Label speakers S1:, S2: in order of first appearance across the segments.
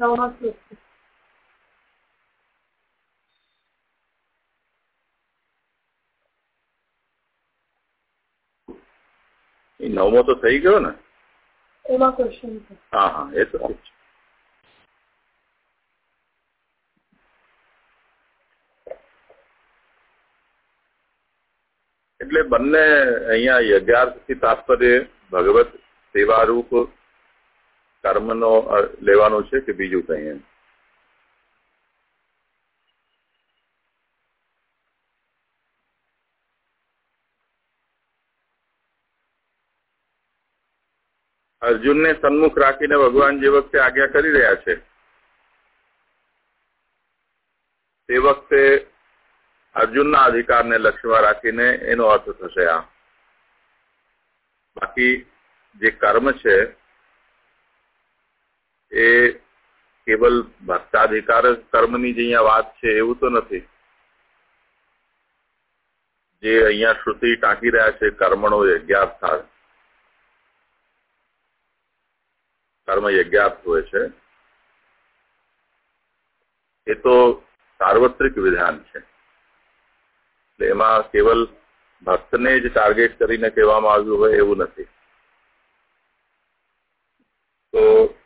S1: નવમા શ્લોક
S2: નવમો તો થઈ ગયો ને?
S1: એમાં ક્વેશ્ચન
S2: હા હા એ તો એટલે બંને અહીંયા યજ્ઞાર્થથી તાત્પર્ય ભગવત સેવારૂપ કર્મનો લેવાનો છે કે બીજું કઈ એમ? અર્જુનને સન્મુખ રાખીને ભગવાન જે વખતે આજ્ઞા કરી રહ્યા છે, તે વખતે અર્જુનના અધિકારને લક્ષ્યમાં રાખીને એનો અર્થ થશે આ. બાકી જે કર્મ છે એ કેવલ ભક્તાધિકાર કર્મની જે અહીંયા વાત છે, એવું તો નથી. જે અહીંયા શ્રુતિ ટાંકી રહ્યા છે કર્મનો યજ્ઞાર્થ કર્મ યજ્ઞાર્થ હોય છે. એ તો સાર્વત્રિક વિધાન છે. એટલે એમાં કેવલ ભક્તને જ ટાર્ગેટ કરીને કહેવામાં આવ્યું હોય એવું નથી. તો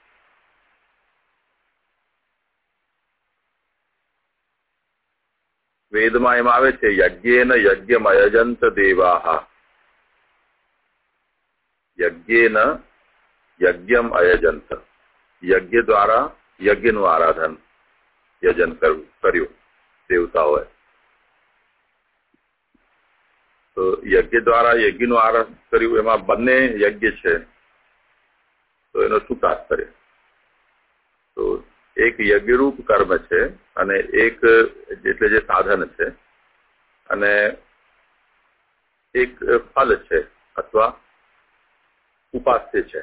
S2: વેદમાં એમાં આવે છે યજ્ઞેન યજ્ઞમ અયજંત દેવાહ યજ્ઞેન યજ્ઞમ અયજંત યજ્ઞ દ્વારા યજ્ઞનું આરાધન યજન કર્યું દેવતાઓએ તો યજ્ઞ દ્વારા યજ્ઞનું આરાધન કર્યું એમાં બંને યજ્ઞ છે તો એનો શું તાત્પર્ય તો એક યજ્ઞરૂપ કર્મ છે અને એક, એટલે જે સાધન છે, અને એક ફલ છે અથવા ઉપાસ્ય છે.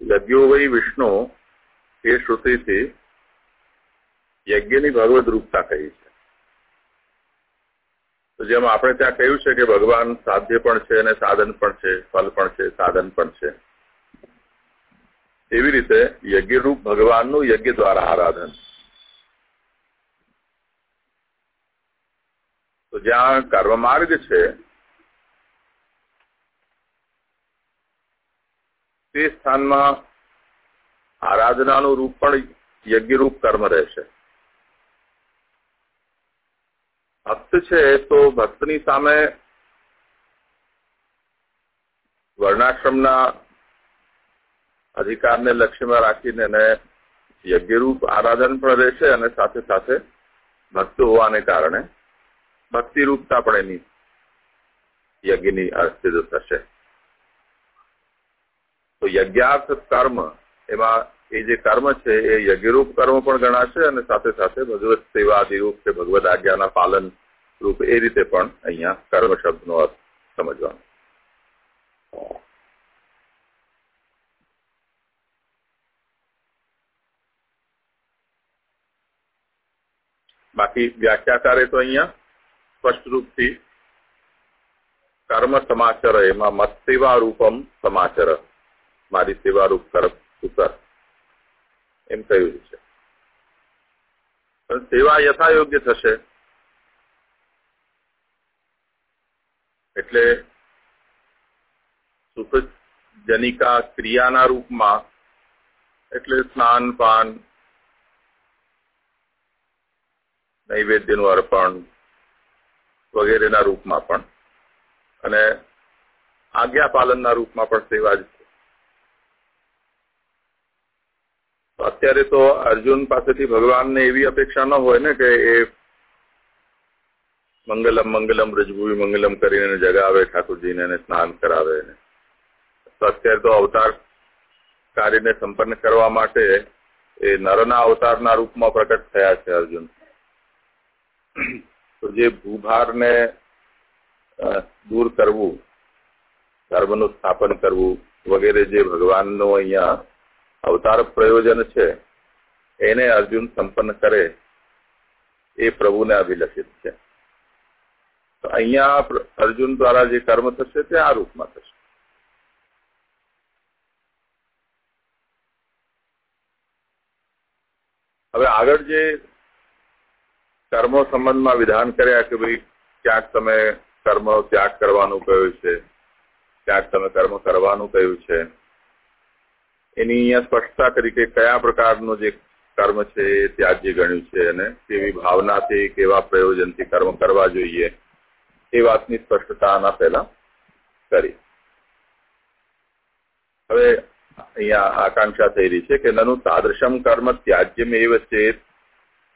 S2: યજ્ઞો વય વિષ્ણુ એ શ્રુતિથી યજ્ઞની ભગવદ રૂપતા કહી છે. તો જેમ આપણે ત્યાં કહ્યું છે કે ભગવાન સાધ્ય પણ છે અને સાધન પણ છે, ફલ પણ છે, સાધન પણ છે. એવી રીતે યજ્ઞરૂપ ભગવાનનું યજ્ઞ દ્વારા આરાધન. તો જ્યાં કર્મ માર્ગ છે, તે સ્થાનમાં આરાધનાનું રૂપ પણ યજ્ઞરૂપ કર્મ રહેશે. ભક્ત છે તો ભક્તની સામે વર્ણાશ્રમના અધિકારને લક્ષ્યમાં રાખીને એને યજ્ઞરૂપ આરાધન પણ રહેશે અને સાથે સાથે ભક્ત હોવાને કારણે ભક્તિરૂપતા પણ એની યજ્ઞની અસ્તિત્વ થશે. તો યજ્ઞાર્થ કર્મ, એમાં એ જે કર્મ છે, એ યજ્ઞરૂપ કર્મ પણ ગણાશે અને સાથે સાથે ભગવત સેવાદિરૂપ કે ભગવદ આજ્ઞાના પાલન રૂપ એ રીતે પણ અહીંયા કર્મ શબ્દનો અર્થ સમજવાનો. બાકી વ્યાખ્યાકારે તો અહીંયા સ્પષ્ટ રૂપથી કર્મ સમાચર, એમાં મત સેવા સમાચર, મારી સેવા રૂપ એમ કહ્યું છે. સેવા યથાયોગ્ય થશે. એટલે સુખજનિકા ક્રિયાના રૂપમાં, એટલે સ્નાન, પાન નૈવેદ્યનું અર્પણ વગેરેના રૂપમાં પણ. અને આજ્ઞા પાલનના રૂપમાં પણ સેવા જ છે. અત્યારે તો અર્જુન પાસેથી ભગવાનને એવી અપેક્ષા ન હોય ને કે એ મંગલમ મંગલમ રજભૂમિ મંગલમ કરીને જગાવે, ઠાકોરજીને એને સ્નાન કરાવે તો અત્યારે તો અવતાર કાર્યને સંપન્ન કરવા માટે એ નરના અવતારના રૂપમાં પ્રકટ થયા છે અર્જુન. તો જે ભૂભારને દૂર કરવું, ધર્મનું સ્થાપન કરવું વગેરે જે ભગવાનનો અહીંયા અવતાર પ્રયોજન છે, એને અર્જુન સંપન્ન કરે, એ પ્રભુને અભિલષિત છે. તો અહીંયા અર્જુન દ્વારા જે કર્મ થશે તે આ રૂપમાં થશે. હવે આગળ જે કર્મો સંબંધમાં વિધાન કર્યા કે ભાઈ ક્યાંક તમે કર્મ ત્યાગ કરવાનું કહ્યું છે? ક્યાંક તમે કર્મ કરવાનું કહ્યું છે? એની અહીંયા સ્પષ્ટતા કરી કે કયા પ્રકારનું જે કર્મ છે એ ત્યાજ્ય ગણ્યું છે અને કેવી ભાવનાથી, કેવા પ્રયોજનથી કર્મ કરવા જોઈએ એ વાતની સ્પષ્ટતા આના પહેલા કરી. હવે અહીંયા આકાંક્ષા થઈ રહી છે કે નનું તાદૃશમ કર્મ ત્યાજ્યમ એવ ચેત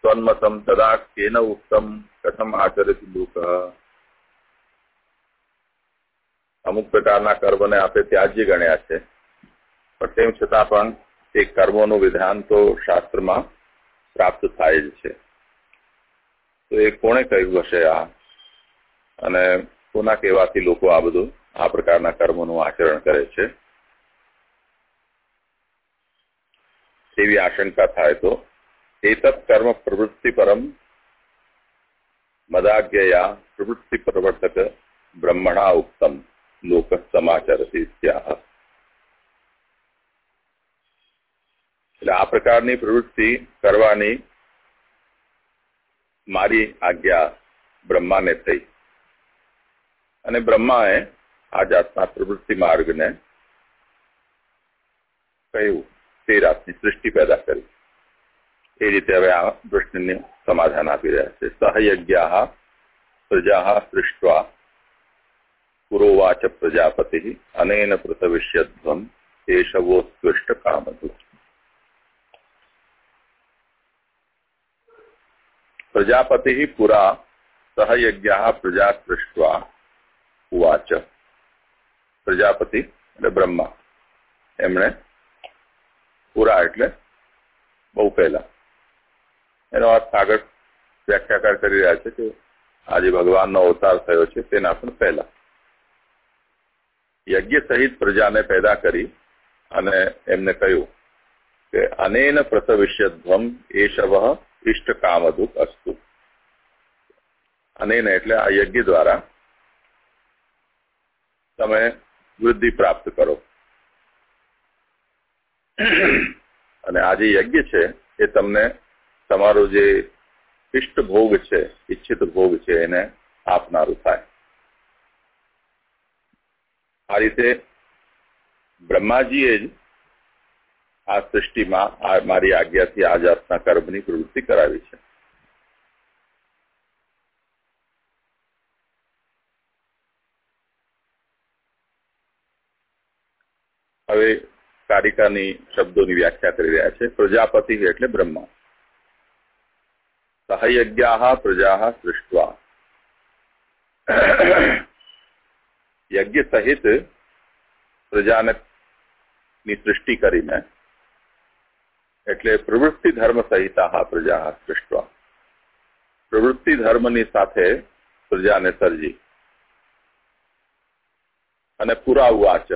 S2: સ્વન્મતમ તદા કેન ઉત્તમ કથમ આચરતી લોક અમુક પ્રકારના કર્મને આપણે ત્યાજ્ય ગણ્યા છે પણ તેમ છતાં પણ એ કર્મોનું વિધાન તો શાસ્ત્રમાં પ્રાપ્ત થાય જ છે તો એ કોણે કહ્યું હશે આ અને કોના કહેવાથી લોકો આ બધું આ પ્રકારના કર્મોનું આચરણ કરે છે એવી આશંકા થાય તો એતત કર્મ પ્રવૃત્તિ પરમ મદાજ્ઞયા પ્રવૃત્તિ પ્રવર્તક બ્રહ્મણા ઉત્તમ લોક સમાચરતી એટલે આ પ્રકારની પ્રવૃત્તિ કરવાની મારી આજ્ઞા બ્રહ્માને થઈ. અને બ્રહ્માએ આ જાતના પ્રવૃત્તિ માર્ગને કહ્યું, તે રાતની સૃષ્ટિ પેદા કરી. એ રીતે હવે આ પ્રશ્નને સમાધાન આપી રહ્યા છે સહયજ્ઞા પ્રજા સૃષ્ટવા પુરોવાચ પ્રજાપતિ અનેન પ્રતવિષ્યધ્વમ કેશવોત્કૃષ્ટ કામધુ પ્રજાપતિ પુરા સહયજ્ઞા પ્રજા સૃષ્ટવા ઉવાચ પ્રજાપતિ એટલે બ્રહ્મા. એમણે પુરા એટલે બહુ પહેલા. એનો અર્થ આગળ વ્યાખ્યાકાર કરી રહ્યા છે કે આજે ભગવાનનો અવતાર થયો છે તેના પણ પહેલા. યજ્ઞ સહિત પ્રજાને પેદા કરી અને એમને કહ્યું કે અનેન પ્રસવિષ્યધ્વમ એશવ ઇષ્ટ કામદુક અસ્તુ. અનેન એટલે આ યજ્ઞ દ્વારા તમે વૃદ્ધિ પ્રાપ્ત કરો. અને આ જે યજ્ઞ છે એ તમને તમારો જે ઇષ્ટ ભોગ છે, ઈચ્છિત ભોગ છે, એને આપનારું થાય. આ રીતે બ્રહ્માજીએ જ આ સૃષ્ટિમાં મારી આજ્ઞાથી આ જાતના કર્મની પ્રવૃત્તિ કરાવી છે. હવે કારિકાની શબ્દોની વ્યાખ્યા કરી રહ્યા છે. પ્રજાપતિ એટલે બ્રહ્મા. સહયજ્ઞા પ્રજા સૃષ્ટવા યજ્ઞ સહિત પ્રજાને ની સૃષ્ટિ કરીને એટલે પ્રવૃત્તિ ધર્મ સહિતા પ્રજા સૃષ્ટવા પ્રવૃત્તિ ધર્મની સાથે પ્રજાને સર્જી અને પુરા ઉવાચ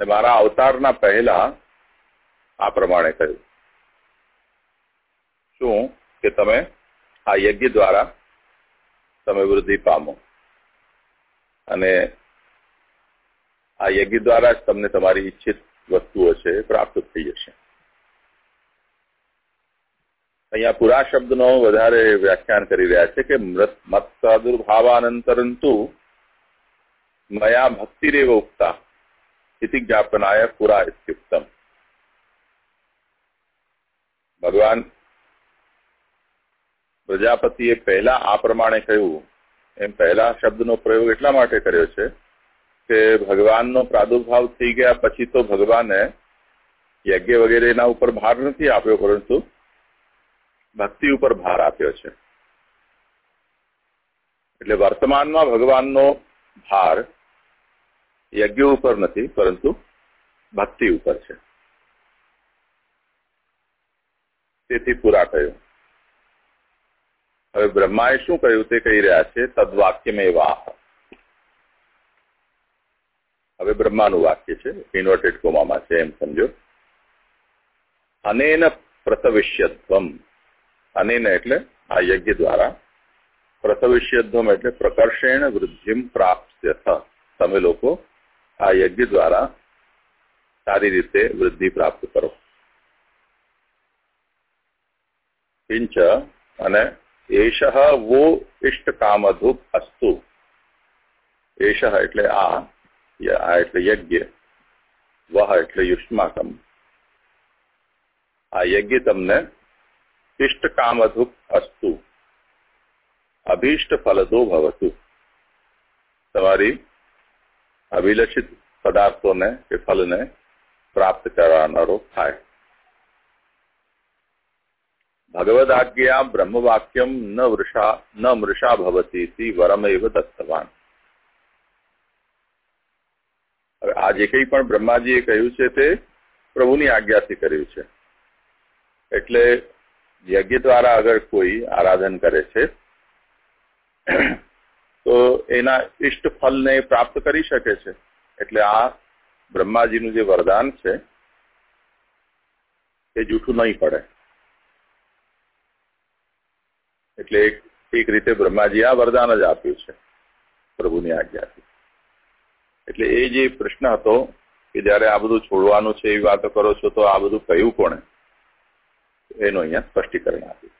S2: ને મારા અવતારના પહેલા આ પ્રમાણે કહ્યું શું કે તમે આ યજ્ઞ દ્વારા તમે વૃદ્ધિ પામો. અને આ યજ્ઞ દ્વારા જ તમને તમારી ઈચ્છિત વસ્તુઓ છે પ્રાપ્ત થઈ જશે. અહીંયા પુરા શબ્દનો વધારે વ્યાખ્યાન કરી રહ્યા છે કે મત પ્રાદુર્ભાવાનંતરંતુ મયા ભક્તિરેવ ઉક્તા સ્થિતિ જ્ઞાપનાય પુરા ઇત્યુક્તમ. ભગવાન પ્રજાપતિએ પહેલા આ પ્રમાણે કહ્યું. એમ પહેલા શબ્દનો પ્રયોગ એટલા માટે કર્યો છે કે ભગવાનનો પ્રાદુર્ભાવ થઈ ગયા પછી તો ભગવાને યજ્ઞ વગેરે એના ઉપર ભાર નથી આપ્યો, પરંતુ ભક્તિ ઉપર ભાર આપ્યો છે. એટલે વર્તમાનમાં ભગવાનનો ભાર યજ્ઞ ઉપર નથી, પરંતુ ભક્તિ ઉપર છે. તેથી પૂરા કહ્યું હવે બ્રહ્માએ શું કહ્યું? તે કહી રહ્યા છે તદવાક્યમય વાહ હવે બ્રહ્માનું વાક્ય છે ઇન્વર્ટેડ કોમામાં છે, એમ સમજો. અનેન પ્રતવિષ્યત્વમ અનેન એટલે આ યજ્ઞ દ્વારા. પ્રતવિષ્યત્વમ એટલે પ્રકર્ષેણ વૃદ્ધિમ પ્રાપ્ત તમે લોકો આ યજ્ઞ દ્વારા સારી રીતે વૃદ્ધિ પ્રાપ્ત કરો. કિંચ અને એશ વો ઇષ્ટ કામધુક અસ્તુ. એશ એટલે આ આ એટલે યજ્ઞ, વહ એટલે યુષ્માકમ. આ યજ્ઞ તમને ઇષ્ટ કામધુક અસ્તુ. અભીષ્ટ ફલદો ભવતુ. તમારી અભિલષિત પદાર્થોને કે ફલને પ્રાપ્ત કરનારો થાય. ભગવદાજ્ઞા બ્રહ્મવાક્યમ ન વૃષા ન મૃષા ભવતી વરમૈવ દત્તવાન આ જે કંઈ પણ બ્રહ્માજીએ કહ્યું છે તે પ્રભુની આજ્ઞાથી કર્યું છે. એટલે યજ્ઞ દ્વારા અગર કોઈ આરાધન કરે છે, તો એના ઇષ્ટ ફલને પ્રાપ્ત કરી શકે છે. એટલે આ બ્રહ્માજીનું જે વરદાન છે, એ જૂઠું નહીં પડે. એટલે એક રીતે બ્રહ્માજી આ વરદાન જ આપ્યું છે પ્રભુની આજ્ઞાથી. એટલે એ જે પ્રશ્ન હતો કે જયારે આ બધું છોડવાનું છે એવી વાતો કરો છો, તો આ બધું કહ્યું કોણે? એનું અહીંયા સ્પષ્ટીકરણ આપ્યું.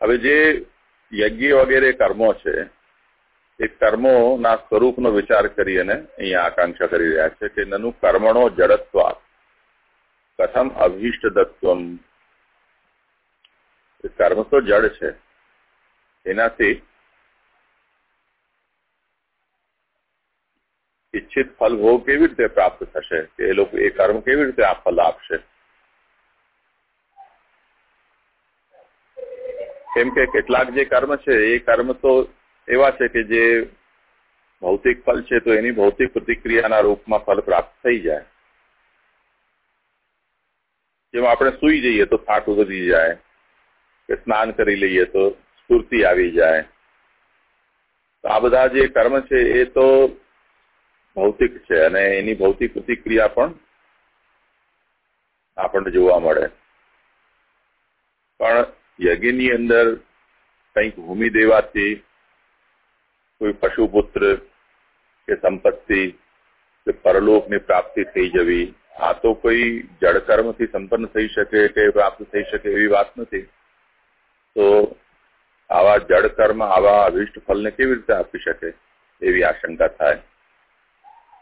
S2: હવે જે યજ્ઞ વગેરે કર્મો છે, એ કર્મોના સ્વરૂપનો વિચાર કરી અને અહીંયા આકાંક્ષા કરી રહ્યા છે કે નનું કર્મણો જડત્વા કથમ અભિષ્ટ દત્વમ કર્મ તો જડ છે. એનાથી ઈચ્છિત ફલ ભોગ કેવી રીતે પ્રાપ્ત થશે? કે એ લોકો એ કર્મ કેવી રીતે આ ફલ આપશે? કેમ કે કેટલાક જે કર્મ છે, એ કર્મ તો એવા છે કે જે ભૌતિક ફલ છે, તો એની ભૌતિક પ્રતિક્રિયાના રૂપમાં ફલ પ્રાપ્ત થઈ જાય. જેમ આપણે સુઈ જઈએ તો ફાટ ઉતરી જાય, કે સ્નાન કરી લઈએ તો સ્ફૂર્તિ આવી જાય. તો આ બધા જે કર્મ છે એ તો ભૌતિક છે અને એની ભૌતિક પ્રતિક્રિયા પણ આપણને જોવા મળે. પણ યજ્ઞની અંદર કંઈક ભૂમિ દેવાથી કોઈ પશુપુત્ર કે સંપત્તિ કે પરલોકની પ્રાપ્તિ થઈ જવી આ તો કોઈ જળ કર્મથી સંપન્ન થઈ શકે કે પ્રાપ્ત થઈ શકે એવી વાત નથી. તો આવા જળ આવા અભિષ્ટ ફલને કેવી રીતે આપી શકે એવી આશંકા થાય?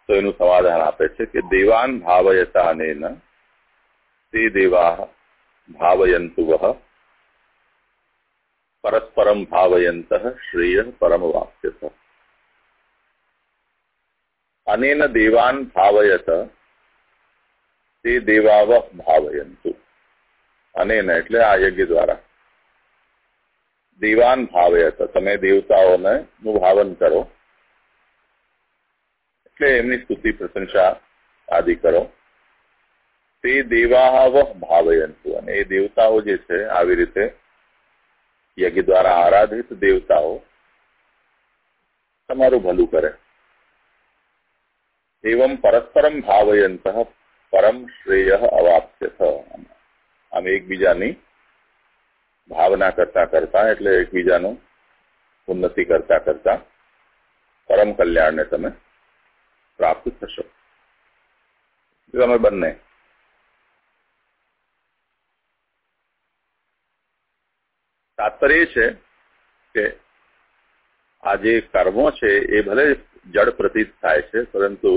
S2: તો એનું સમાધાન આપે છે કે દેવાન ભાવયતા તે દેવા ભાવયંતુ વહ પરસ્પરમ ભાવયંત શ્રેય પરમ વાપ્યત અનેન દેવાન ભાવયત તે દેવાવ ભાવયંતુ અનેન એટલે આ યજ્ઞ દ્વારા દેવાન ભાવયત તમે દેવતાઓને નું ભાવન કરો એટલે એમની સ્તુતિ પ્રશંસા આદિ કરો તે દેવાવ ભાવયંતુ અને એ દેવતાઓ જે છે આવી રીતે યજ્ઞ દ્વારા આરાધિત દેવતાઓ તમારું ભલું કરે એવમ પરસ્પરમ ભાવયંત પરમ શ્રેય અવાપ્ય આમ એકબીજાની ભાવના કરતા કરતા એટલે એકબીજાનું ઉન્નતિ કરતા કરતા પરમ કલ્યાણને તમે પ્રાપ્ત થશો તમે બંને તાત્પર્ય છે કે આ જે કર્મો છે એ ભલે જડ પ્રતીત થાય છે પરંતુ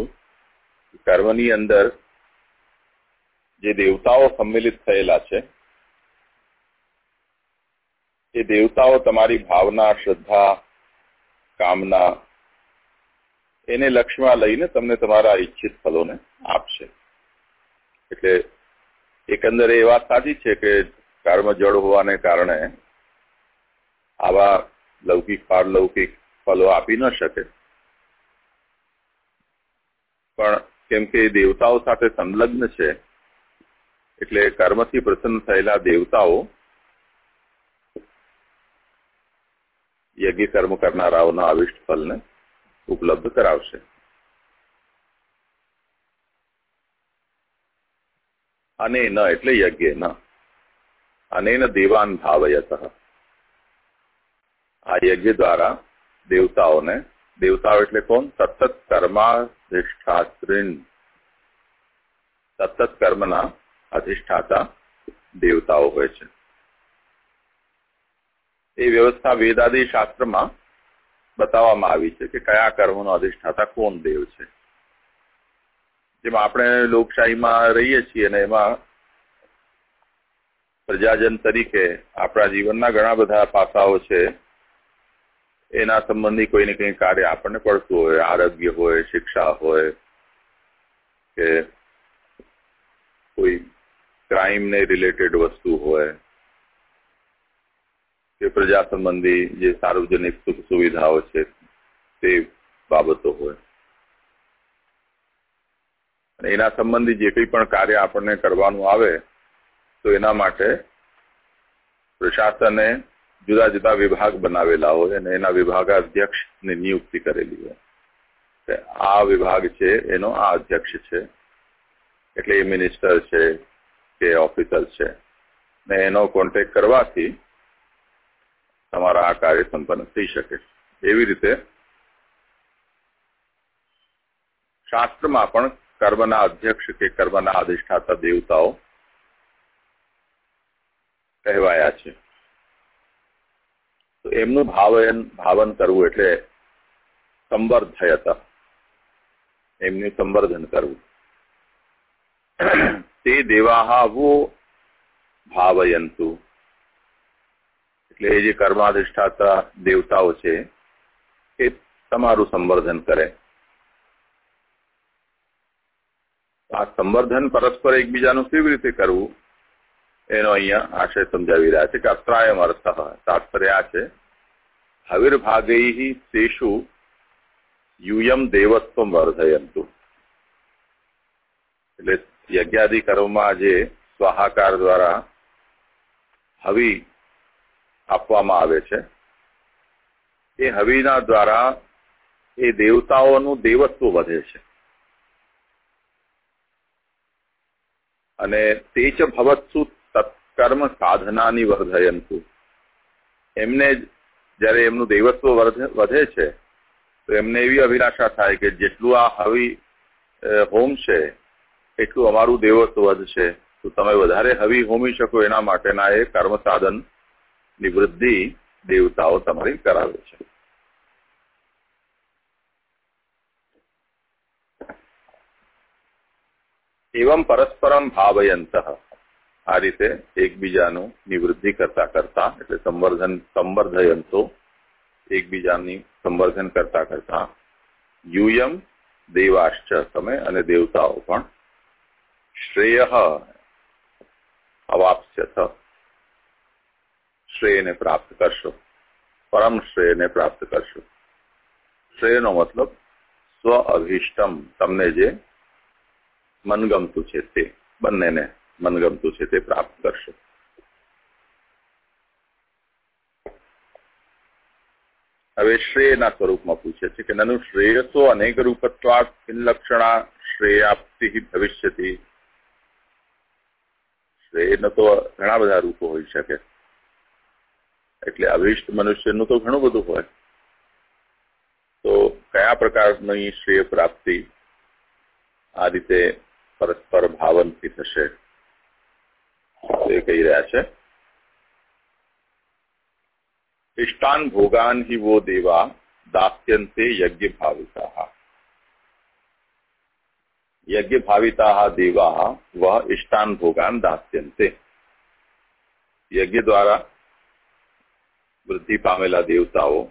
S2: કર્મની અંદર જે દેવતાઓ સંમિલિત થયેલા છે, એ દેવતાઓ તમારી ભાવના, શ્રદ્ધા, કામના, એને લક્ષ્યમાં લઈને તમને તમારા ઈચ્છિત ફલોને આપશે. એટલે એકંદરે એ વાત સાચી છે કે કર્મ જળ હોવાને કારણે આવા લૌકિક, પારલૌકિક ફલો આપી ન શકે. પણ કેમ કે દેવતાઓ સાથે સંલગ્ન છે એટલે કર્મથી પ્રસન્ન થયેલા દેવતાઓ યજ્ઞ કર્મ કરનારાઓના અવિષ્ટ ફલને ઉપલબ્ધ કરાવશે. અને ન એટલે યજ્ઞ, ન. અનેન દેવાન ભાવયત. આ યજ્ઞ દ્વારા દેવતાઓને, દેવતાઓ એટલે કોણ? સતત કર્માધિષ્ઠાત્રીન સતત કર્મના અધિષ્ઠાતા દેવતાઓ હોય છે. એ વ્યવસ્થા વેદાદી શાસ્ત્રમાં બતાવવામાં આવી છે કે કયા કર્મનો અધિષ્ઠાતા કોણ દેવ છે. જેમાં આપણે લોકશાહીમાં રહીએ છીએ અને એમાં પ્રજાજન તરીકે આપણા જીવનના ઘણા બધા પાસાઓ છે. એના સંબંધી કોઈ ને કંઈ કાર્ય આપણને પડતું હોય, આરોગ્ય હોય, શિક્ષા હોય કે કોઈ ક્રાઇમને રિલેટેડ વસ્તુ હોય કે પ્રજા સંબંધી જે સાર્વજનિક સુખ સુવિધાઓ છે તે બાબતો હોય. એના સંબંધી જે કંઈ પણ કાર્ય આપણને કરવાનું આવે, તો એના માટે પ્રશાસને જુદા જુદા વિભાગ બનાવેલા હોય અને એના વિભાગાધ્યક્ષની નિયુક્તિ કરેલી હોય. આ વિભાગ છે, એનો આ અધ્યક્ષ છે. એટલે એ મિનિસ્ટર છે કે ઓફિસર છે. ને એનો કોન્ટેક્ટ કરવાથી તમારા આ કાર્ય સંપન્ન થઈ શકે. એવી રીતે શાસ્ત્રમાં પણ કર્મના અધ્યક્ષ કે કર્મના અધિષ્ઠાતા દેવતાઓ કહેવાયા છે. તો એમનું ભાવન ભાવન કરવું એટલે સંવર્ધયતા એમનું સંવર્ધન કરવું. તે દેવાહા વો ભાવયંતુ. એટલે જે કર્માધિષ્ઠાતા દેવતાઓ છે, એ તમારું સંવર્ધન કરે. આ સંવર્ધન પરસ્પર એકબીજાનું કેવી રીતે કરવું, એનો અહીંયા આશય સમજાવી રહ્યા છે કે અત્રાયમ અર્થ, તાત્પર્ય આ છે. હવિર્ભાગૈ તેષુ યુયમ દેવત્વ વર્ધયંતુ. એટલે યજ્ઞાદિ કર્મમાં જે સ્વાહાકાર દ્વારા હવી આપવામાં આવે છે. એ હવીના દ્વારા એ દેવતાઓનું દેવત્વ વધે છે. અને તે જ ભવત્સુ તત્કર્મ સાધનાની વર્ધયંતુ. એમને જ્યારે એમનું દેવત્વ વધે છે, તો એમને એવી અભિલાષા થાય કે જેટલું આ હવી હોમ છે એટલું અમારું દેવત્વ વધશે તો તમે વધારે હવી હોમી શકો એના માટેના એ કર્મ સાધનની વૃદ્ધિ દેવતાઓ તમારી કરાવે છે. એવમ પરસ્પરમ ભાવયંત. આ રીતે એકબીજાનું નિવૃદ્ધિ કરતા કરતા, એટલે સંવર્ધન, સંવર્ધયંતો એકબીજાની સંવર્ધન કરતા કરતા, યુયમ દેવાશ્ચ તમે અને દેવતાઓ પણ શ્રેય અવાપ્સ્યથ શ્રેયને પ્રાપ્ત કરશો પરમ શ્રેયને પ્રાપ્ત કરશો શ્રેયનો મતલબ સ્વ અભિષ્ટમ તમને જે મનગમતું છે તે બંનેને મનગમતું છે તે પ્રાપ્ત કરશો હવે શ્રેયના સ્વરૂપમાં પૂછે છે કે નનુ શ્રેયસો અનેક રૂપત્વાત લક્ષણા શ્રેયાપ્તિ ભવિષ્યતિ શ્રેયનો તો ઘણા બધા રૂપો હોઈ શકે. એટલે અભિષ્ટ મનુષ્યનું તો ઘણું બધું હોય. તો કયા પ્રકારની શ્રેય પ્રાપ્તિ આ રીતે પરસ્પર ભાવનથી થશે? એ કહી રહ્યા છે. ઇષ્ટાન ભોગાન હિ વો દેવા દાસ્યંતે યજ્ઞ ભાવિતા યજ્ઞ ભાવિતા દેવા વહ ઇષ્ટાન ભોગાન દાસ્યંતે યજ્ઞ દ્વારા વૃદ્ધિ પામેલા દેવતાઓ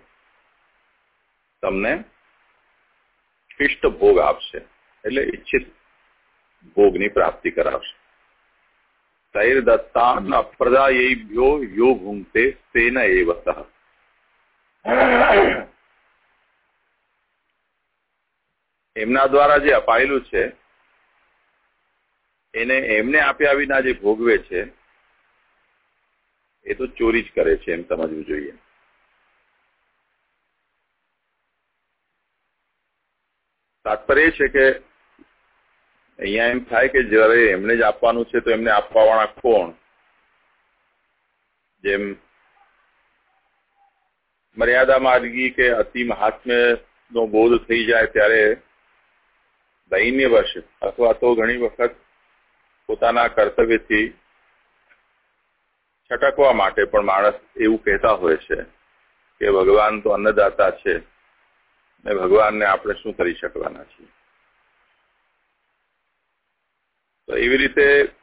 S2: તમને ઇષ્ટ ભોગ આપશે એટલે ઈચ્છિત ભોગની પ્રાપ્તિ કરાવશે તૈર દત્તા ન પ્રદાયેભ્યો યો ભૂંગતે તેન એવત એમના દ્વારા જે અપાયેલું છે એને એમને આપ્યા વિના જે ભોગવે છે, એ તો ચોરી જ કરે છે એમ સમજવું જોઈએ. તાત્પર્ય છે કે અહીંયા એમ થાય કે જયારે એમને જ આપવાનું છે તો એમને આપવા વાળા કોણ? જેમ મર્યાદા માર્ગી કે અતિ મહાત્મ્ય નો બોધ થઈ જાય ત્યારે દૈન્ય વશ અથવા તો ઘણી વખત પોતાના કર્તવ્યથી છટકવા માટે પણ માણસ એવું કહેતા હોય છે કે ભગવાન તો અન્નદાતા છે ને ભગવાનને આપણે શું કરી શકવાના છીએ? તો એવી રીતે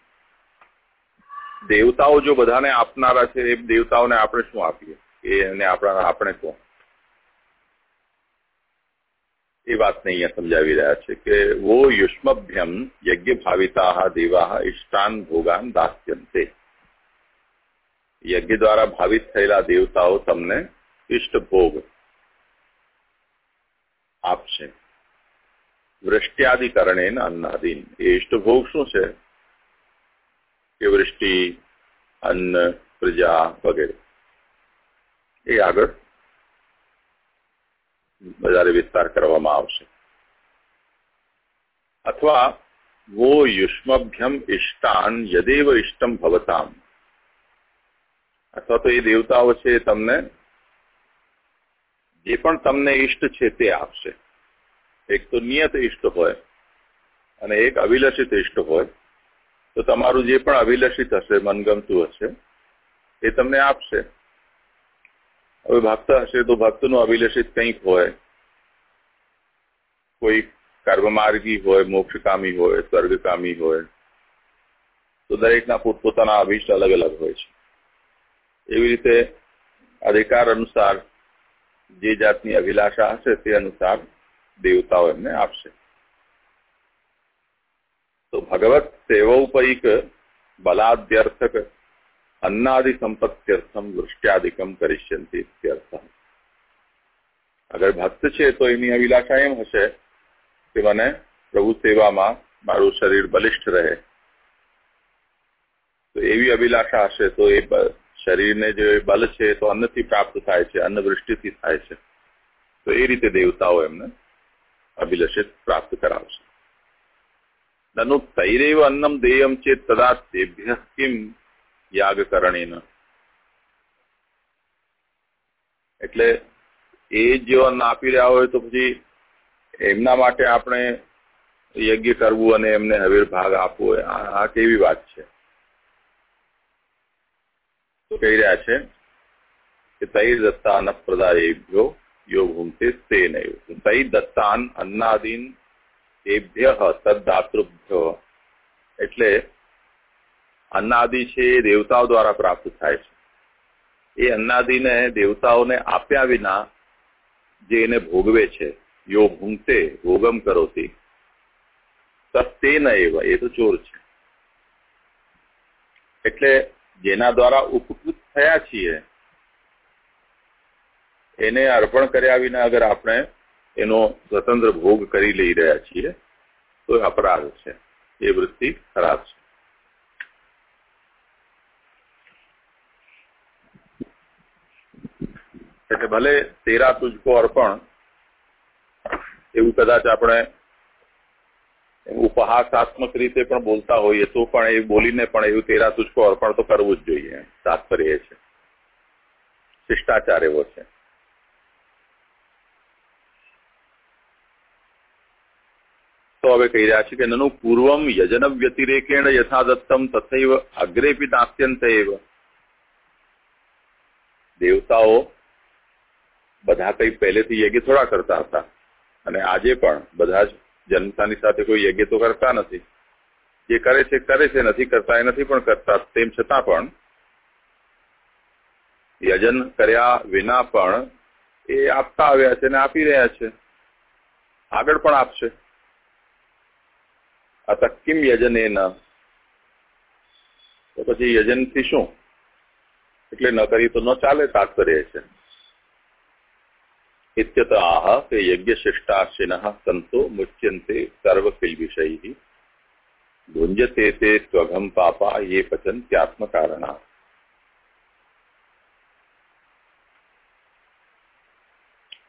S2: દેવતાઓ જો બધાને આપનારા છે, એ દેવતાઓને આપણે શું આપીએ? એને આપણા આપણે કોણ? એ વાતને અહીંયા સમજાવી રહ્યા છે કે વો યુષ્મભ્યમ યજ્ઞ ભાવિતા દેવા ઇષ્ટાન ભોગાન દાસ્યંતે. યજ્ઞ દ્વારા ભાવિત થયેલા દેવતાઓ તમને ઇષ્ટ ભોગ આપશે. વૃષ્ટિયાદિકરણે અન્નાદીન એ ઇષ્ટભોગ શું છે? કે વૃષ્ટિ, અન્ન, પ્રજા વગેરે. એ આગળ વધારે વિસ્તાર કરવામાં આવશે. અથવા, વો યુષ્મભ્યમ ઇષ્ટાન યદેવ ઇષ્ટમ ભવતામ. અથવા તો એ દેવતાઓ છે તમને, જે પણ તમને ઇષ્ટ છે તે આપશે. એક તો નિયત ઇષ્ટ હોય અને એક અભિલષિત ઇષ્ટ હોય. તો તમારું જે પણ અભિલષિત હશે, મનગમતું હશે, એ તમને આપશે. હવે ભક્ત હશે તો ભક્તનું અભિલષિત કંઈક હોય. કોઈ કર્મમાર્ગી હોય મોક્ષકામી હોય સ્વર્ગકામી હોય, તો દરેકના પોતપોતાના અભિષ્ટ અલગ અલગ હોય છે. એવી રીતે અધિકાર અનુસાર જે જાતની અભિલાષા હશે તે અનુસાર દેવતાઓ એમને આપશે. તો ભગવત સેવોપૈક બલાદ્યર્થક अन्नादि સંપત્ત્યર્થમ વૃષ્ટિયાદિકમ કરિષ્યંતિ ઇત્યર્થ અગર ભક્ત છે તો એની અભિલાષા એમ હશે કે મને પ્રભુ સેવામાં મારું શરીર બલિષ્ઠ રહે તો એવી અભિલાષા હશે તો એ શરીરને જે બલ છે તો અન્નથી પ્રાપ્ત થાય છે અન્ન વૃષ્ટિથી થાય છે તો એ રીતે દેવતાઓ એમને અભિલષિત પ્રાપ્ત કરાવશે નનુ તૈરેવ અન્નમ દેયમ ચેત તદા તેભ્ય કિમ યાગ કરણીન એટલે એ જીવન આપી રહ્યા હોય તો પછી એમના માટે આપણે યજ્ઞ કરવું અને એમને હવીર ભાગ આપવો આ કેવી વાત છે? તો કહી રહ્યા છે કે તૈર દત્તાન પ્રદાયેભ્યો યો ભૂમતે તે નહીં તૈ દત્તાન અન્નાદીન એભ્ય તદ્દાતૃભ્ય એટલે અન્નાદિ છે એ દેવતાઓ દ્વારા પ્રાપ્ત થાય છે. એ અન્નાદિને દેવતાઓને આપ્યા વિના જે એને ભોગવે છે, યો ભૂંગતે ભોગમ કરોતી. તે ન એવા, એ તો ચોર છે. એટલે જેના દ્વારા ઉપકૃત થયા છીએ, એને અર્પણ કર્યા વિના અગર આપણે એનો સ્વતંત્ર ભોગ કરી લઈ રહ્યા છીએ, તો અપરાધ છે. એ વૃત્તિ ખરાબ છે. એટલે ભલે તેરા તુજકો અર્પણ, એવું કદાચ આપણે ઉપહાસાત્મક રીતે પણ બોલતા હોઈએ, તો પણ એ બોલીને પણ એવું તેરા તુજકો અર્પણ તો કરવું જ જોઈએ તાત્પર્ય છે શિષ્ટાચાર એવો છે. તો હવે કહી રહ્યા છે કે નનું પૂર્વમ યજન વ્યતિરેકેણ યથા દત્તમ તથૈવ અગ્રેપી દાસ્યંત એવ દેવતાઓ બધા કઈ પહેલેથી યજ્ઞ થોડા કરતા હતા. અને આજે પણ બધા જ જનતાની સાથે કોઈ યજ્ઞ તો કરતા નથી. જે કરે છે કરે છે, નથી કરતા, એ નથી પણ કરતા. તેમ છતાં પણ યજન કર્યા વિના પણ એ આપતા આવ્યા છે અને આપી રહ્યા છે. આગળ પણ આપશે. અત કિમ યજન એ ન? તો પછી યજનથી શું? એટલે ન કરી તો ન ચાલે, તાત્પર્ય છે. इत्यत आह ते यज्ञशिष्टाशिनः सन्तो मुच्यन्ते सर्वकिल्बिषैः भुञ्जते ते त्वघं पापा ये पचन्त्यात्मकारणा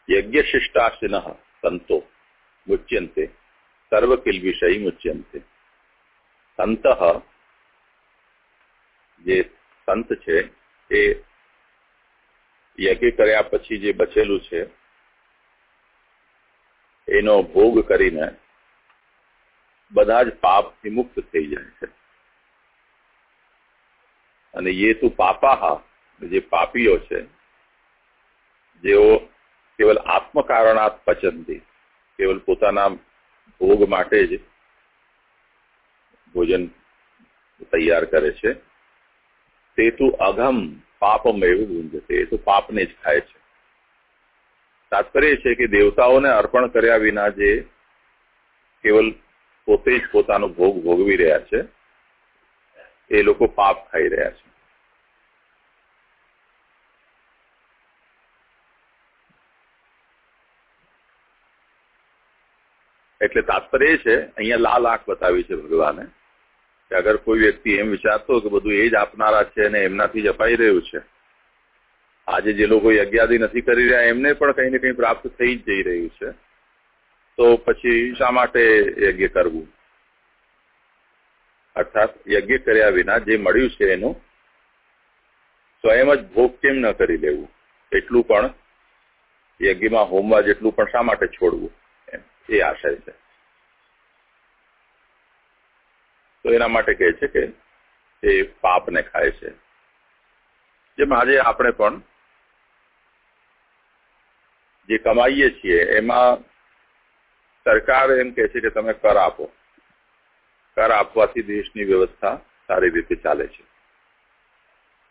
S2: यज्ञशिष्टाशिनः सन्तो मुच्यन्ते સર્વકિલ્બિષય મુચ્યંતે સંત જે સંત છે એ યજ્ઞ કર્યા પછી જે બચેલું છે એનો ભોગ કરીને બધા જ પાપથી મુક્ત થઈ જાય છે. અને એ તું પાપાહ, જે પાપીઓ છે, જેઓ કેવલ આત્મકારણાત પચનથી કેવલ પોતાના ભોગ માટે જ ભોજન તૈયાર કરે છે. તે તું અઘમ ગુંજ ગુંજતે એ તો પાપને જ ખાય છે. તાત્પર્ય છે કે દેવતાઓને અર્પણ કર્યા વિના જે કેવલ પોતે જ પોતાનો ભોગ ભોગવી રહ્યા છે, એ લોકો પાપ ખાઈ રહ્યા છે. એટલે તાત્પર્ય છે, અહીંયા લાલ આંખ બતાવી છે ભગવાને, કે અગર કોઈ વ્યક્તિ એમ વિચારતો કે બધું એ જ આપનારા છે અને એમનાથી જ અપાઈ રહ્યું છે આજે જે લોકો યજ્ઞાદિ નથી કરી રહ્યા, એમને પણ કંઈ ને કંઈ પ્રાપ્ત થઈ જઈ રહ્યું છે. તો પછી શા માટે યજ્ઞ કરવું? અર્થાત યજ્ઞ કર્યા વિના જે મળ્યું છે એનું, સ્વયં જ ભોગ કેમ ન કરી લેવું? એટલું પણ યજ્ઞમાં હોમવા જેટલું પણ શા માટે છોડવું? એમ, એ આશય છે. તો એના માટે કહે છે કે એ પાપને ખાય છે. જેમ આજે આપણે પણ જે કમાઈએ છીએ, એમાં સરકાર એમ કહે છે કે તમે કર આપો. કર આપવાથી દેશની વ્યવસ્થા સારી રીતે ચાલે છે.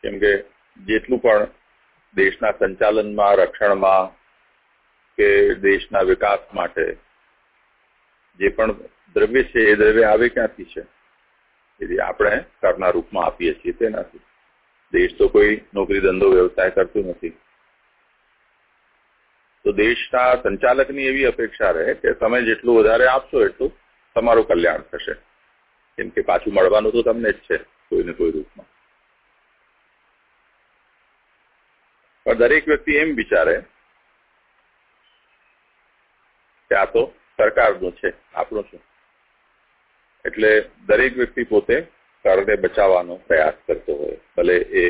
S2: કેમ કે જેટલું પણ દેશના સંચાલનમાં, રક્ષણમાં કે દેશના વિકાસ માટે જે પણ દ્રવ્ય છે, એ દ્રવ્ય આવે ક્યાંથી છે? એટલે આપણે કરના રૂપમાં આપીએ છીએ તેનાથી. દેશ તો કોઈ નોકરી ધંધો વ્યવસાય કરતું નથી. તો દેશના સંચાલકની એવી અપેક્ષા રહે કે તમે જેટલું વધારે આપશો એટલું તમારું કલ્યાણ થશે. કેમ કે પાછું મળવાનું તો તમને જ છે, કોઈને કોઈ રૂપમાં. પણ દરેક વ્યક્તિ એમ વિચારે કે આ તો સરકારનું છે, આપણું છે. એટલે દરેક વ્યક્તિ પોતે કરને બચાવવાનો પ્રયાસ કરતો હોય. ભલે એ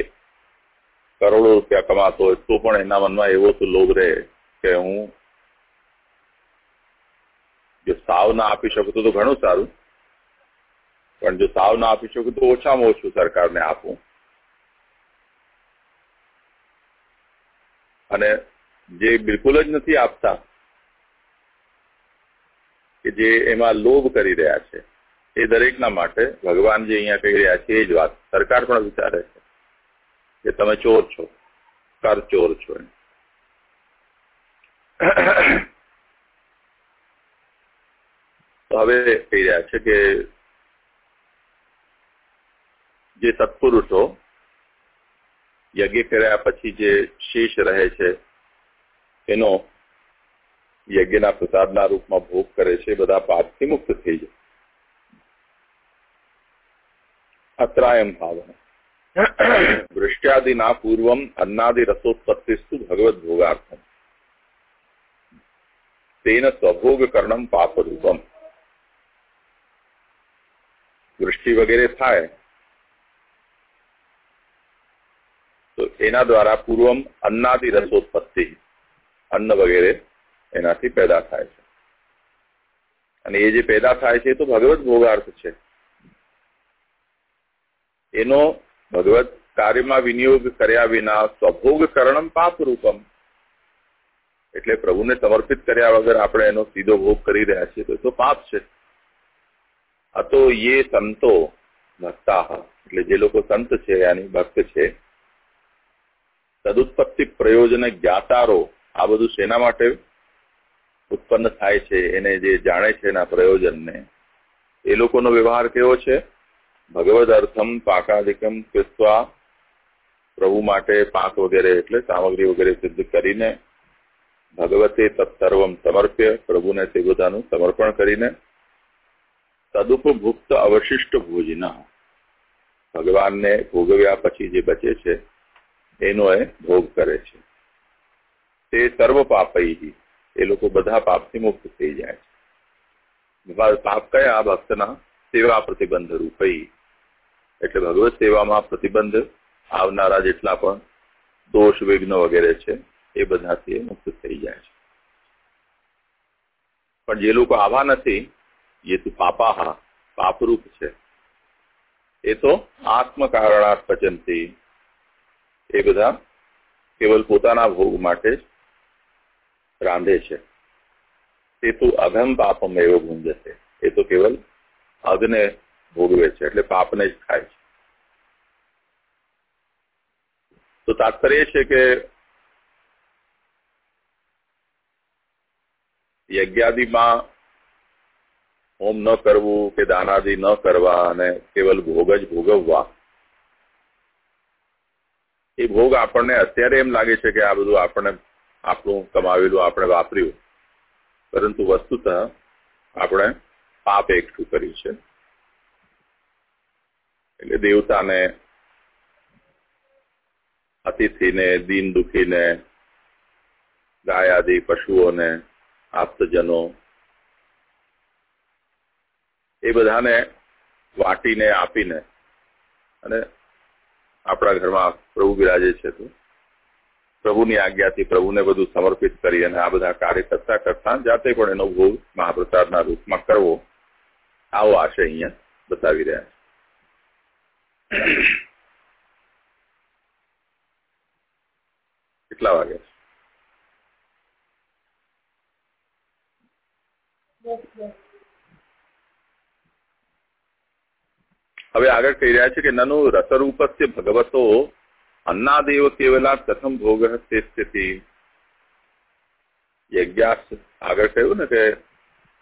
S2: કરોડો રૂપિયા કમાતો હોય, તો પણ એના મનમાં એવો તો લોભ રહે કે હું જો સાવ ના આપી શકું તો ઘણું સારું. પણ જો સાવ ના આપી શકું તો ઓછામાં ઓછું સરકારને આપું. અને જે બિલકુલ જ નથી આપતા, કે જે એમાં લોભ કરી રહ્યા છે, એ દરેકના માટે ભગવાન જે અહીંયા કહી રહ્યા છે એ જ વાત. સરકાર પણ વિચારે છે કે તમે ચોર છો, કર ચોર છો એમ. હવે કહી રહ્યા છે કે જે સત્પુરુષો યજ્ઞ કર્યા પછી જે શેષ રહે છે એનો યજ્ઞના પ્રસાદના રૂપમાં ભોગ કરે છે બધા પાપથી મુક્ત થઈ જાય. અત્રાયમ ભાવના વૃષ્ટ્યાદિના પૂર્વમ અન્નાદિ રસોત્પત્તિસ્તુ ભગવદ ભોગાર્થમ તેન સ્વભોગ કર્ણમ પાપ વૃષ્ટિ વગેરે થાય તો એના દ્વારા પૂર્વમ અન્નાદિ રસોત્પત્તિ અન્ન વગેરે એનાથી પેદા થાય છે। અને એ જે પેદા થાય છે તો ભગવત ભોગાર્થ છે। એનો ભગવત કાર્યમાં વિનિયોગ કર્યા વિના સ્વભોગ કરણમ પાપ રૂપમ એટલે પ્રભુને સમર્પિત કર્યા વગર આપણે એનો સીધો ભોગ કરી રહ્યા છીએ તો તો પાપ છે. આ તો યે સંતો ભક્તા એટલે જે લોકો સંત છે, યાની ભક્ત છે, તદુત્પત્તિ પ્રયોજન જ્ઞાતારો, આ બધું શેના માટે ઉત્પન્ન થાય છે, એને જે જાણે છે એના પ્રયોજનને. એ લોકોનો વ્યવહાર કેવો છે? ભગવદ અર્થમ પાકાધિકમ કૃત્વા પ્રભુ માટે પાક વગેરે એટલે સામગ્રી વગેરે સિદ્ધ કરીને ભગવતે તત્સર્વમ સમર્પ્ય પ્રભુને તે બધાનું સમર્પણ કરીને તદુપભુક્ત અવશિષ્ટ ભોજન ભગવાનને ભોગવ્યા પછી જે બચે છે, એનો એ ભોગ કરે છે. તે સર્વ પાપી એ લોકો બધા પાપથી મુક્ત થઈ જાય છે. પાપ કયા ભક્તના? સેવા પ્રતિબંધ રૂપી. એટલે ભગવત સેવામાં પ્રતિબંધ આવનારા જેટલા પણ દોષ વિઘ્ન વગેરે છે એ બધાથી મુક્ત થઈ જાય છે. પણ જે લોકો આવા નથી, એ તો પાપાહા, પાપરૂપ છે. એ તો આત્મકારણાર્થ પચંતી એ બધા કેવલ પોતાના ભોગ માટે જ રાંધે છે. તે તો અઘમ પાપમ એવો ભૂંજશે એ તો કેવલ અગ્ને ભોગવે છે, એટલે પાપને જ ખાય છે. તો તાત્પર્ય છે કે યજ્ઞાદિમાં હોમ ન કરવું કે દાનાદિ ન કરવા અને કેવલ ભોગ જ ભોગવવા. એ ભોગ આપણને અત્યારે એમ લાગે છે કે આ બધું આપણે આપણું કમાવેલું, આપણે વાપર્યું. પરંતુ વસ્તુત આપણે પાપ એકઠું કર્યું છે. એટલે દેવતાને અતિથિને, દીન દુખીને ગાય પશુઓને આપ્તજનો. એ બધાને વાટીને આપીને અને આપણા ઘરમાં પ્રભુ બિરાજે છે તો. પ્રભુની આજ્ઞાથી પ્રભુને બધું સમર્પિત કરી અને આ બધા કાર્ય કરતા કરતા જાતે પણ એનો ભોગ મહાપ્રસાદના રૂપમાં કરવો, આવો આશય અહીંયા બતાવી રહ્યા છે. કેટલા વાગે હવે આગળ કહી રહ્યા છે કે નનુ રસરૂપસ્ય ભગવતો અન્નાદેવ કેવલા પ્રથમ ભોગ તે સ્થિતિ યજ્ઞાસ આગળ કહ્યું ને કે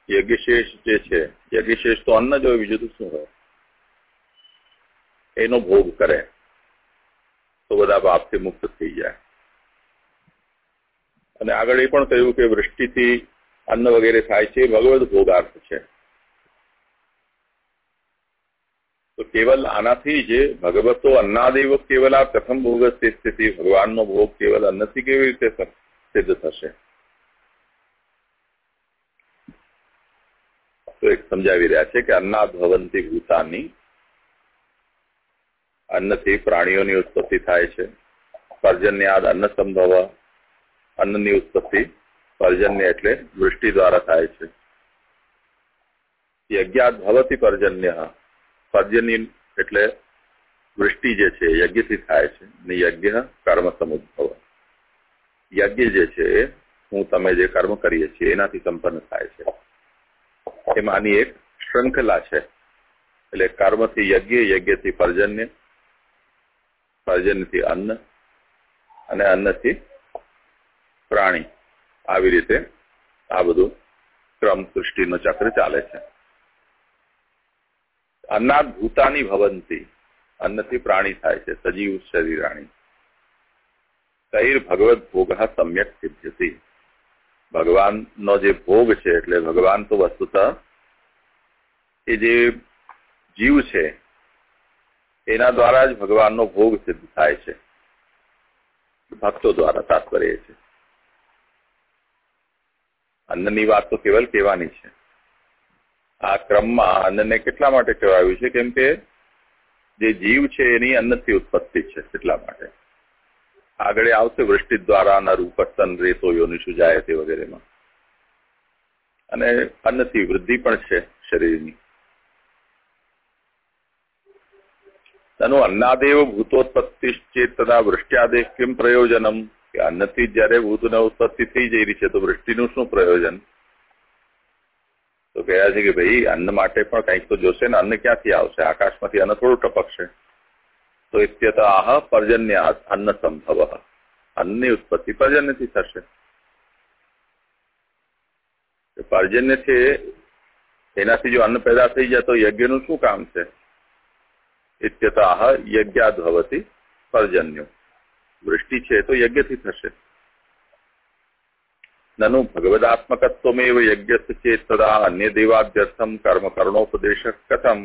S2: યજ્ઞશેષ જે છે, યજ્ઞશેષ તો અન્ન જ હોય, બીજું તો શું હોય? એનો ભોગ કરે. તો બધા પાપથી મુક્ત થઈ જાય. અને આગળ એ પણ કહ્યું કે વૃષ્ટિથી અન્ન વગેરે થાય છે ભગવદ ભોગાર્થ છે તો કેવલ આનાથી જ ભગવતો અન્નાદેવ કેવલ આ પ્રથમ ભોગ સ્થિતિ ભગવાનનો ભોગ કેવલ અન્નથી કેવી રીતે સિદ્ધ થશે તો એક સમજાવી રહ્યા છે કે અન્ના ભવંતી ભૂતાની અન્નથી પ્રાણીઓની ઉત્પત્તિ થાય છે પર્જન્યાદ અન્ન સંભવ અન્નની ઉત્પત્તિ પર્જન્ય એટલે વૃષ્ટિ દ્વારા થાય છે યજ્ઞાદ ભવતી પર્જન્ય પર્જન્ય એટલે વૃષ્ટિ જે છે યજ્ઞથી થાય છે ને યજ્ઞ કર્મ સમુદ્ભવ યજ્ઞ જે છે હું તમે જે કર્મ કરીએ છીએ એનાથી સંપન્ન થાય છે. એમાં આની એક શૃંખલા છે. એટલે કર્મથી યજ્ઞ, યજ્ઞથી પર્જન્ય, પર્જન્યથી અન્ન અને અન્નથી પ્રાણી. આવી રીતે આ બધું ક્રમ સૃષ્ટિનો ચક્ર ચાલે છે. અન્નાદ ભૂતાની ભવંતી. અન્નથી પ્રાણી થાય છે, સજીવ શરીરાણી. તૈર ભગવત ભોગ સમ્યક સિદ્ધતી ભગવાનનો જે ભોગ છે, એટલે ભગવાન તો વસ્તુત એ જે જીવ છે, એના દ્વારા જ ભગવાનનો ભોગ સિદ્ધ થાય છે. ભક્તો દ્વારા તાત્પર્ય છે. અન્નની વાત તો કેવલ કહેવાની છે. આ ક્રમમાં અન્નને કેટલા માટે કહેવાયું છે? કેમ કે જે જીવ છે એની અન્નથી ઉત્પત્તિ છે, એટલા માટે. આગળ આવશે વૃષ્ટિ દ્વારા નરૂપતન રેતો યોનિશુ વગેરેમાં. અને અન્નથી વૃદ્ધિ પણ છે શરીરની. તનું અન્નાદેવ ભૂતોત્પત્તિ છે તથા વૃષ્ટિયાદેવ કેમ પ્રયોજનમ? કે અન્નથી જયારે ભૂતને ઉત્પત્તિ થઈ જઈ રહી છે, તો વૃષ્ટિનું શું પ્રયોજન? તો કહ્યા છે કે ભાઈ અન્ન માટે પણ કંઈક તો જોશે ને અન્ન ક્યાંથી આવશે? આકાશમાંથી અન્ન થોડું ટપકશે. તો ઇત્યત આહ પર્જન્ય અન્ન સંભવ. અન્નની ઉત્પત્તિ પર્જન્યથી થશે. પર્જન્ય છે, એનાથી જો અન્ન પેદા થઈ જાય તો યજ્ઞનું શું કામ છે? ઇત્યત આહ યજ્ઞાદ ભવતી પર્જન્યો. વૃષ્ટિ છે તો યજ્ઞથી થશે. ભગવદાત્મકત્વમેવ યજ્ઞસ્ય ચેત તદા અન્ય દેવાદ્યર્થમ કર્મ કરણોપદેશક કથમ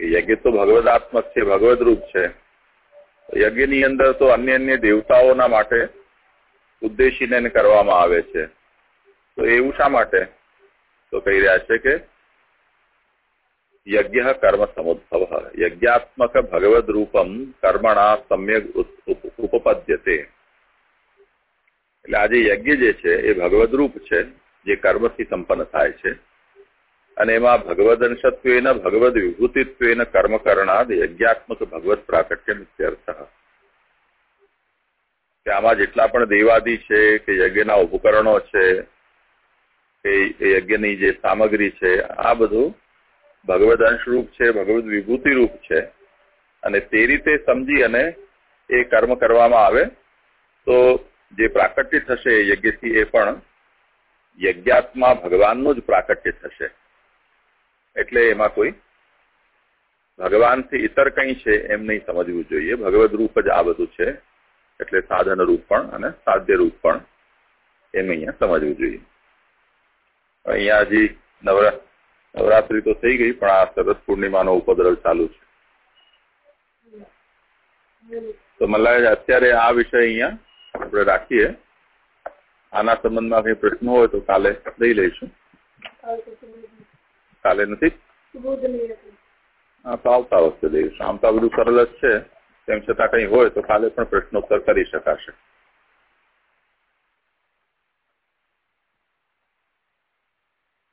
S2: યજ્ઞ તો ભગવદાત્મક છે ભગવદ રૂપ છે યજ્ઞની અંદર તો અન્ય અન્ય દેવતાઓના માટે ઉદ્દેશીને કરવામાં આવે છે તો એવું શા માટે તો કહી રહ્યા છે કે યજ્ઞ કર્મ સમુદ્ભવ યજ્ઞાત્મક ભગવદ રૂપમ કર્મણા સમ્યક ઉપપદ્યતે એટલે આજે યજ્ઞ જે છે, એ ભગવદ રૂપ છે, જે કર્મથી સંપન્ન થાય છે. અને એમાં ભગવદ અંશત્વેન ભગવદ વિભૂતિત્વેન કર્મ કરણાદ યજ્ઞાત્મક ભગવત પ્રાકટ્ય કે આમાં જેટલા પણ દેવાદી છે, કે યજ્ઞના ઉપકરણો છે, કે યજ્ઞની જે સામગ્રી છે, આ બધું ભગવદ અંશ રૂપ છે ભગવદ વિભૂતિ રૂપ છે. અને તે રીતે સમજી અને એ કર્મ કરવામાં આવે, તો જે પ્રાકટ્ય થશે યજ્ઞથી એ પણ યજ્ઞાત્મા ભગવાનનું જ પ્રાકટ્ય થશે. એટલે એમાં કોઈ ભગવાનથી ઇતર કંઈ છે એમ નહીં સમજવું જોઈએ. ભગવદ રૂપ જ આ બધું છે. એટલે સાધન રૂપ પણ અને સાધ્ય રૂપ પણ એમ અહીંયા સમજવું જોઈએ. અહીંયા હજી નવરા, નવરાત્રી તો થઈ ગઈ, પણ આ સરસ પૂર્ણિમાનો ઉપદ્રવ ચાલુ છે. તો મલાય અત્યારે આ વિષય અહીંયા આપણે રાખીએ આના સંબંધમાં કઈ પ્રશ્ન હોય તો કાલે લઈ લઈશું કાલે નથી હા તો આવતા વખતે લઈશું આમ તો આ બધું સરળ જ છે તેમ છતાં કંઈ હોય તો કાલે પણ પ્રશ્નોત્તર કરી શકાશે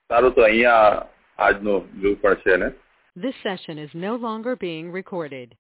S2: સારું તો અહીંયા આજનું વ્યૂ પણ છે ને
S3: This session is no longer being recorded.